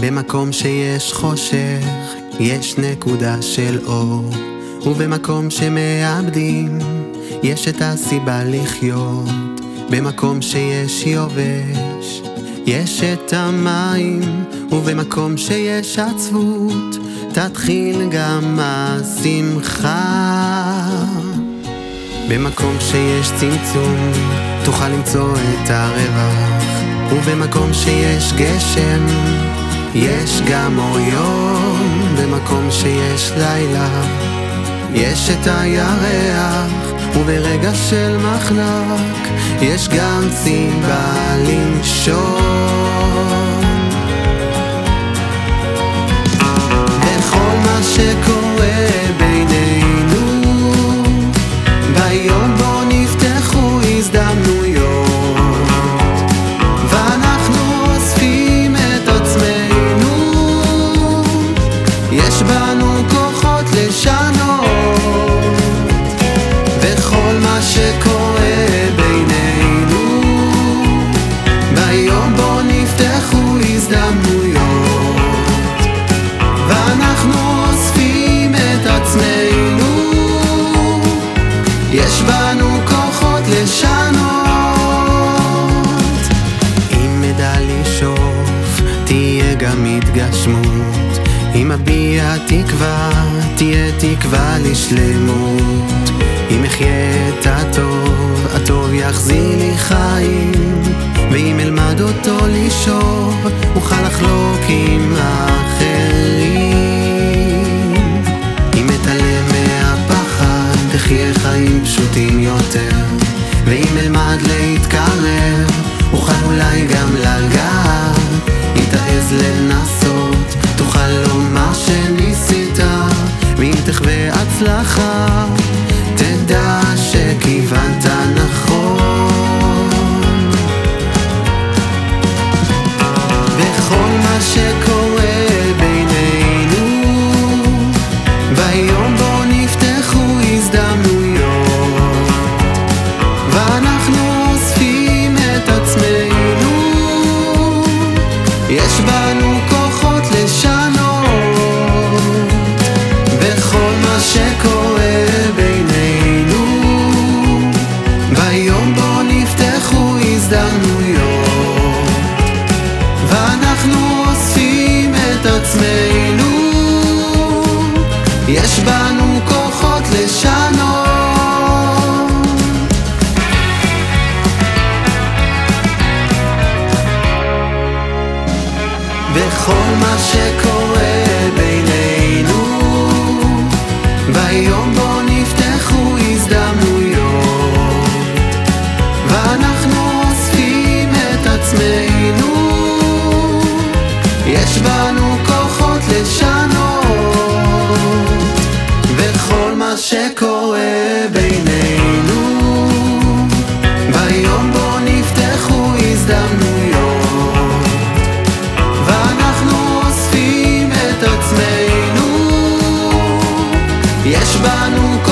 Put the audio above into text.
במקום שיש חושך, יש נקודה של אור. ובמקום שמאבדים, יש את הסיבה לחיות. במקום שיש יובש, יש את המים. ובמקום שיש עצבות, תתחיל גם השמחה. במקום שיש צמצום, תוכל למצוא את הרווח. ובמקום שיש גשם, יש גם אור יום. במקום שיש לילה, יש את הירח. וברגע של מחנק, יש גם סיבה לנשום. יש בנו כוחות לשנות. אם אדע לשאוף, תהיה גם התגשמות. אם אביע תקווה, תהיה תקווה לשלמות. אם אחיה את הטוב, הטוב יחזיר לי חיים. ואם אלמד אותו לשאוב, אוכל לחלוק עם פשוטים יותר. ואם אלמד להתקרב אוכל אולי גם לגעת יש בנו כוחות לשנות בכל מה שקורה בינינו. ביום בו נפתחו הזדמנויות ואנחנו אוספים את עצמנו. יש בנו כוחות לשנות בכל מה שקורה בינינו. ביום בו נפתחו הזדמנויות ואנחנו אוספים את עצמנו. יש בנו כוחות לשנות בכל מה שקורה בינינו יש בנו כל